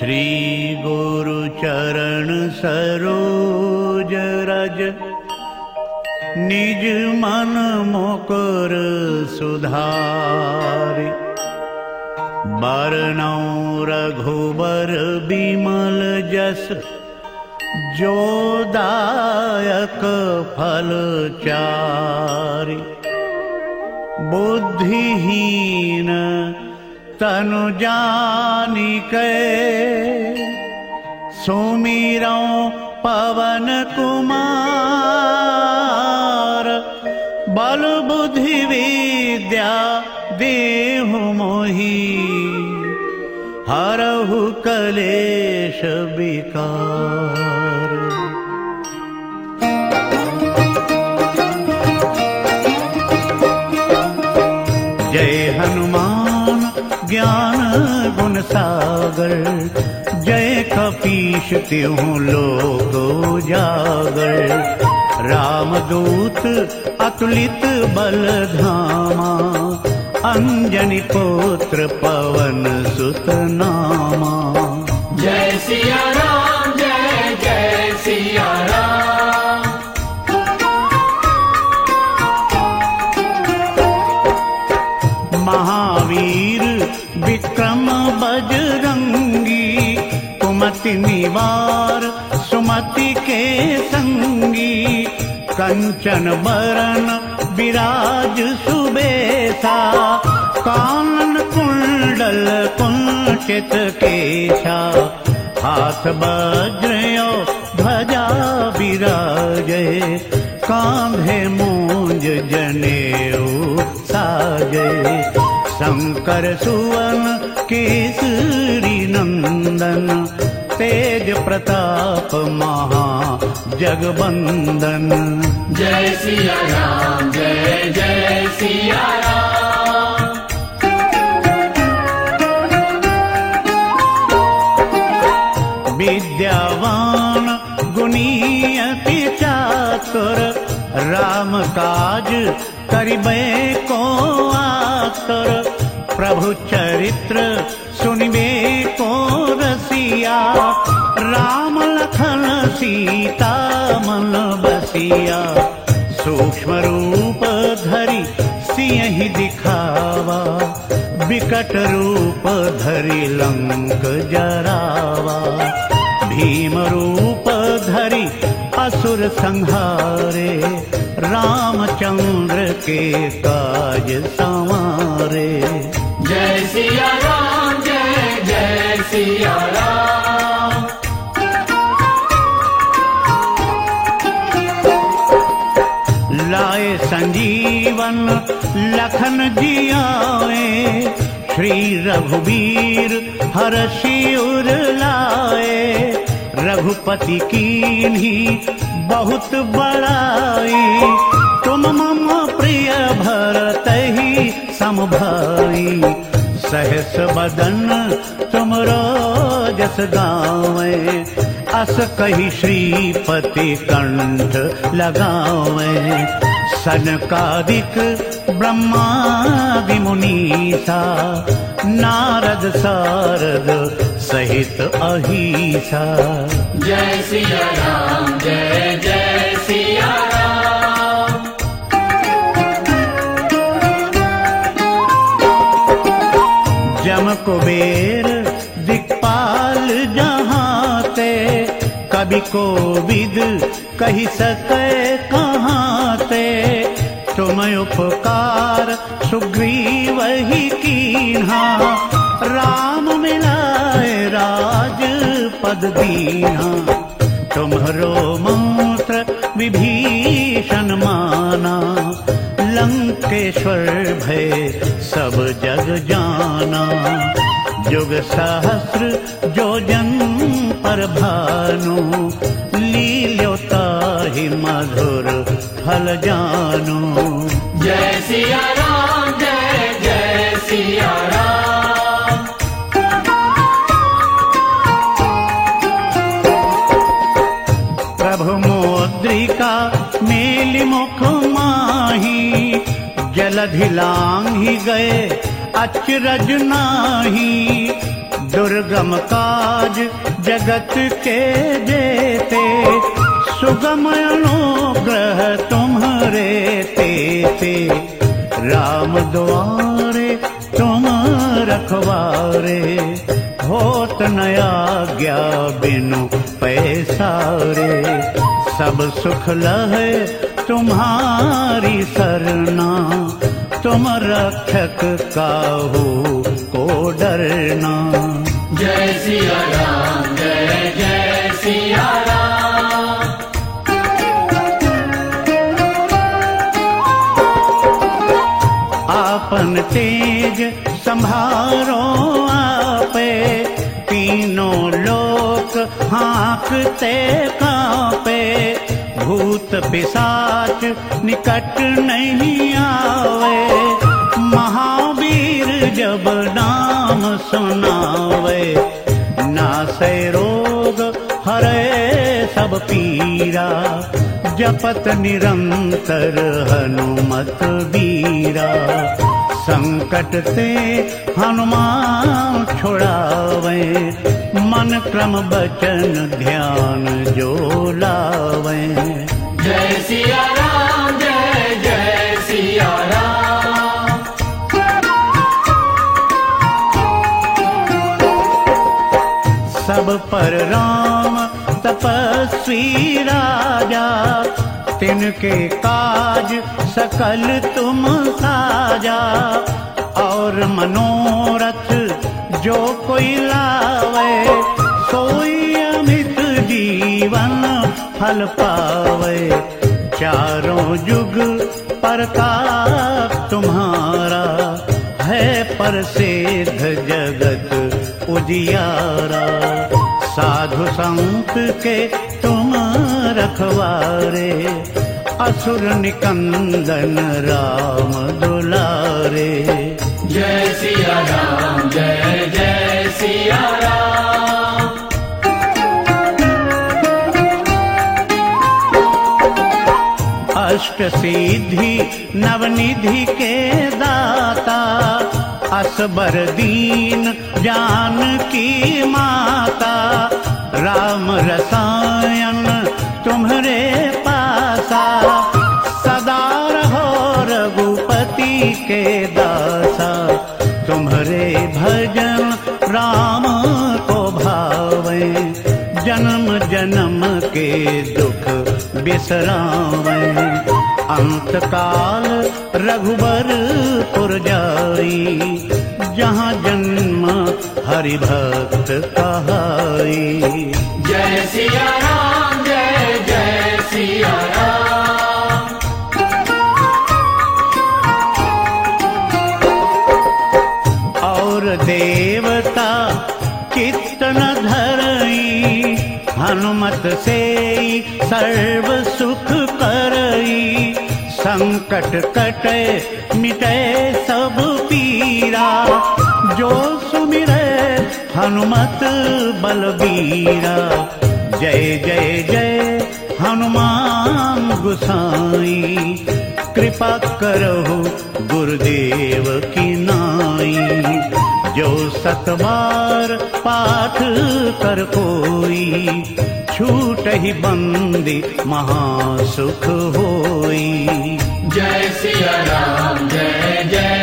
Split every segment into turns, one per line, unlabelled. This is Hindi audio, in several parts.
श्री गुरु चरण सरोज रज। निज मन मुकुर सुधारि। बरनौ रघुबर बिमल जस। जो दायक फल चारि। बुद्धिहीन तनु जानिके सुमिरौ पवन कुमार बल बुद्धि विद्या देहु मोहि हरहु कलेश विकार। जय हनुमान ज्ञान गुण सागर तिहु लोक उजागर रामदूत अतुलित बल धामा अंजनी पुत्र पवन सुत नामा
जय सिया राम जय जय सिया राम।
महावीर विक्रम कुमति निवार, सुमति के संगी, कंचन बरन विराज सुबेसा कानन कुंडल कुंचित केशा, हाथ वज्रयो ध्वजा विराजे, कांधे मूंज जनेऊ साजे, शंकर सुवन केसरी नंदन तेज प्रताप महा जगबंदन।
जय सिया राम जय जय सिया राम।
विद्यावान गुणीयति चातुर राम काज करिबे को आतुर प्रभु चरित्र सुनिबे को सीता मन बसिया सूक्ष्म रूप धरि दिखावा विकट रूप धरि लंक जरावा। भीम रूप धरि असुर संहारे रामचंद्र के काज संवारे।
जय सिया राम जय जय सिया राम
संजीवन लखन जियाए, श्री रघुवीर हर शिवर लाए। रघुपति कीन्ही बहुत बड़ाई, तुम मम प्रिय भरत ही सम भाई। सहस बदन तुम जस गावे, अस कही श्रीपति कंठ लगावे। सनकादिक ब्रह्मादि मुनीसा नारद सारद सहित अहिसा।
जय सिया राम जय जय सिया राम।
जम कुबेर दिक्पाल जहाँ ते कवि को विद कही सके सुग्रीव ही कीन्हा। राम मिलाए राज पद दीन्हा। तुम्हरो मंत्र विभीषण माना। लंकेश्वर भय सब जग जाना। जुग सहस्र जो जन पर भानु। लील्योता ही मधुर फल जानु।
जय सिया राम
प्रभु मोद्रिका मेलि मुख माही, जलधि लांघि गए अचरज नाही। दुर्गम काज जगत के जेते सुगम अनुग्रह तुम्हारे तेते राम द्वारे तुम रखवारे होत नया गया बिनु पैसा रे। सब सुख लहे तुम्हारी सरना, तुम रक्षक का हो को डरना।
जय सिया राम।
आपन तेज संभारो आपे। तीनों लोक हाँकते कांपे। भूत पिशाच निकट नहीं आवे। महावीर जब नाम सुनावे। नासे रोग हरे सब पीरा। जपत निरंतर हनुमत वीरा। संकट से हनुमान छुड़ावे मन क्रम बचन ध्यान जो लावे।
जय सिया राम जय जय सिया राम।
सब पर राम तपस्वी राजा तिनके काज सकल तुम साजा। और मनोरथ जो कोई लावे, सोई अमित जीवन फल पावे। चारों युग प्रताप तुम्हारा है प्रसिद्ध जगत उजियारा। साधु संत के तुम रखवारे असुर निकंदन राम दुलारे।
जय सिया राम जय जय सिया राम।
अष्ट सिद्धि नवनिधि के दाता असबर दीन जान की माता। राम रसायन तुम्हारे पासा सदा रहो रघुपति के दासा तुम्हारे भजन राम को भावे। जन्म जन्म के दुख बिसरावे। अंत काल रघुबर पुर जाई। जहाँ जन्म हरि भक्त कहाई।
जय सिया
से सर्व सुख करई संकट कटे मिटे सब पीरा। जो सुमिरे हनुमत बलबीरा। जय जय जय हनुमान गुसाई। कृपा करहु गुरुदेव की नाई जो सतबार पाठ छूट ही बंदी महासुख होई।
जय सिया राम जय जय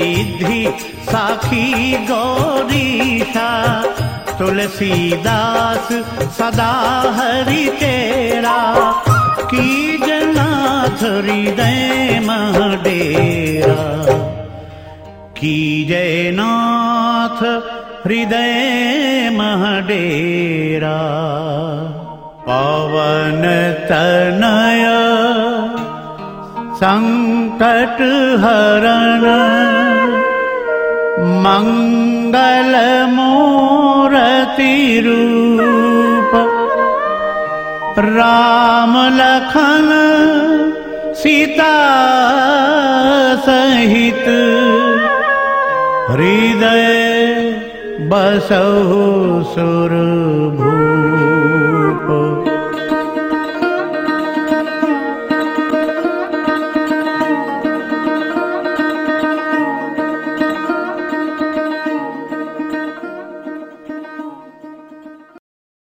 होए साखी गौरीसा तुलसीदास सदा हरि तेरा। की जनाथ हृदय महडेरा। की जयनाथ हृदय महडेरा। पवन तनय संकट हरण मंगल मूरति रूप राम लखन सीता सहित हृदय बसहु सुर भूप